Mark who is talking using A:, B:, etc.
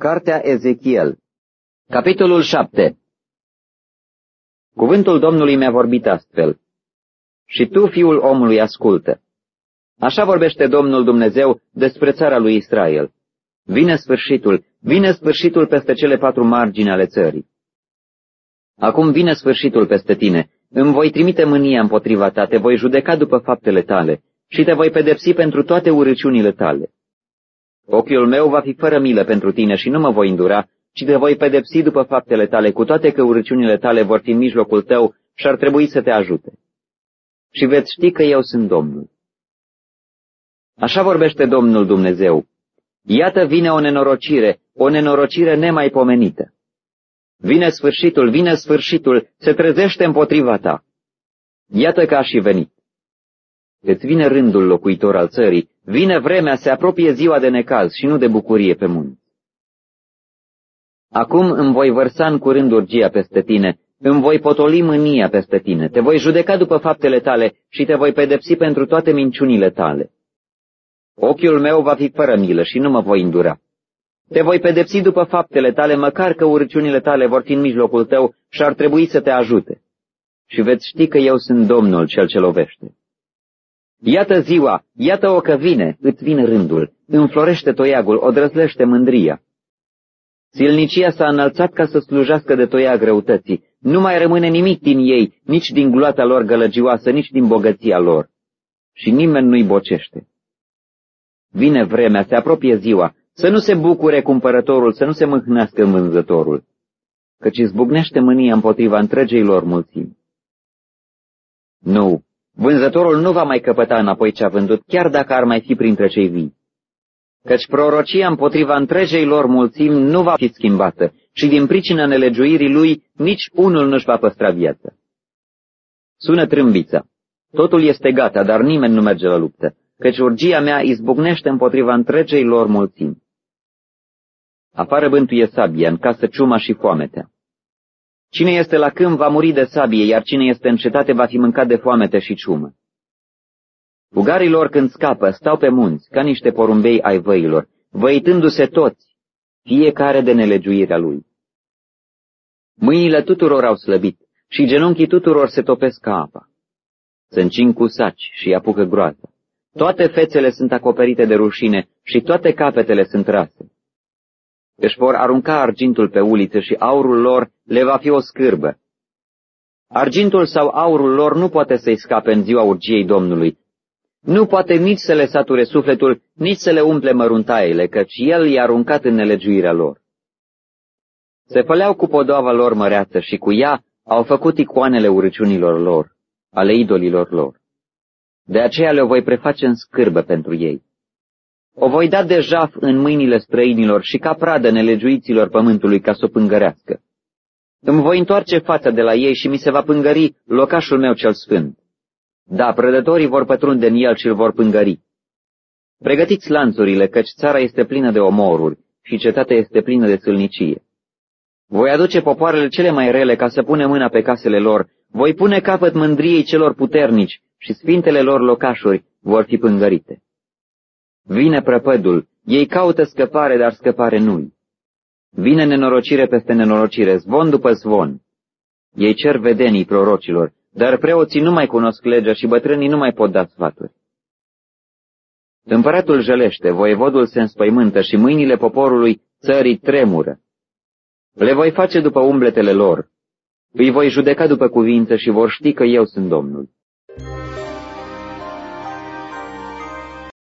A: Cartea Ezechiel Capitolul 7 Cuvântul Domnului mi-a vorbit astfel. Și tu, fiul omului, ascultă. Așa vorbește Domnul Dumnezeu despre țara lui Israel. Vine sfârșitul, vine sfârșitul peste cele patru margini ale țării. Acum vine sfârșitul peste tine, îmi voi trimite mânia împotriva ta, te voi judeca după faptele tale și te voi pedepsi pentru toate urăciunile tale. Ochiul meu va fi fără milă pentru tine și nu mă voi îndura, ci te voi pedepsi după faptele tale, cu toate că urăciunile tale vor fi în mijlocul tău și ar trebui să te ajute. Și veți ști că eu sunt Domnul. Așa vorbește Domnul Dumnezeu. Iată vine o nenorocire, o nenorocire nemaipomenită. Vine sfârșitul, vine sfârșitul, se trezește împotriva ta. Iată că a și venit. Îți vine rândul locuitor al țării, vine vremea, se apropie ziua de necaz și nu de bucurie pe munți. Acum îmi voi vărsa în curând urgia peste tine, îmi voi potoli mânia peste tine, te voi judeca după faptele tale și te voi pedepsi pentru toate minciunile tale. Ochiul meu va fi fără milă și nu mă voi îndura. Te voi pedepsi după faptele tale, măcar că urciunile tale vor fi în mijlocul tău și ar trebui să te ajute. Și veți ști că eu sunt Domnul cel ce lovește. Iată ziua, iată-o că vine, îți vine rândul, înflorește toiagul, o drăzlește mândria. Silnicia s-a înălțat ca să slujească de toia greutății. Nu mai rămâne nimic din ei, nici din gloata lor gălăgioasă, nici din bogăția lor. Și nimeni nu-i bocește. Vine vremea, se apropie ziua, să nu se bucure cumpărătorul, să nu se mâhnească vânzătorul, căci zbucnește mânia împotriva întregei lor mulțimi. Nu, vânzătorul nu va mai căpăta înapoi ce a vândut, chiar dacă ar mai fi printre cei vii. Căci prorocia împotriva întregei lor mulțimi nu va fi schimbată și din pricina nelegiuirii lui nici unul nu-și va păstra viața. Sună trâmbița. Totul este gata, dar nimeni nu merge la luptă, căci urgia mea izbucnește împotriva întregei lor mulțimi. Afară bântuie sabia, în casă ciuma și foametea. Cine este la câmp va muri de sabie, iar cine este în cetate va fi mâncat de foamete și ciumă. Ugarii lor când scapă stau pe munți, ca niște porumbei ai văilor, văitându-se toți, fiecare de nelegiuirea lui. Mâinile tuturor au slăbit și genunchii tuturor se topesc ca apa. Se încing cu saci și apucă groază. Toate fețele sunt acoperite de rușine și toate capetele sunt rase. Își vor arunca argintul pe uliță și aurul lor le va fi o scârbă. Argintul sau aurul lor nu poate să-i scape în ziua urgiei Domnului. Nu poate nici să le sature sufletul, nici să le umple măruntaiele, căci el i-a aruncat în nelegiuirea lor. Se păleau cu podoava lor măreață și cu ea au făcut icoanele urăciunilor lor, ale idolilor lor. De aceea le voi preface în scârbă pentru ei. O voi da de jaf în mâinile străinilor și ca pradă nelegiuiților pământului ca să o pângărească. Îmi voi întoarce fața de la ei și mi se va pângări locașul meu cel sfânt. Da, prădătorii vor pătrunde în el și îl vor pângări. Pregătiți lanțurile, căci țara este plină de omoruri și cetatea este plină de sâlnicie. Voi aduce popoarele cele mai rele ca să pune mâna pe casele lor, voi pune capăt mândriei celor puternici și sfintele lor locașuri vor fi pângărite. Vine prăpădul, ei caută scăpare, dar scăpare nu-i. Vine nenorocire peste nenorocire, zvon după zvon. Ei cer vedenii prorocilor, dar preoții nu mai cunosc legea și bătrânii nu mai pot da sfaturi. Împăratul jălește, voievodul se înspăimântă și mâinile poporului țării tremură. Le voi face după umbletele lor, îi voi judeca după cuvință și vor ști că eu sunt Domnul.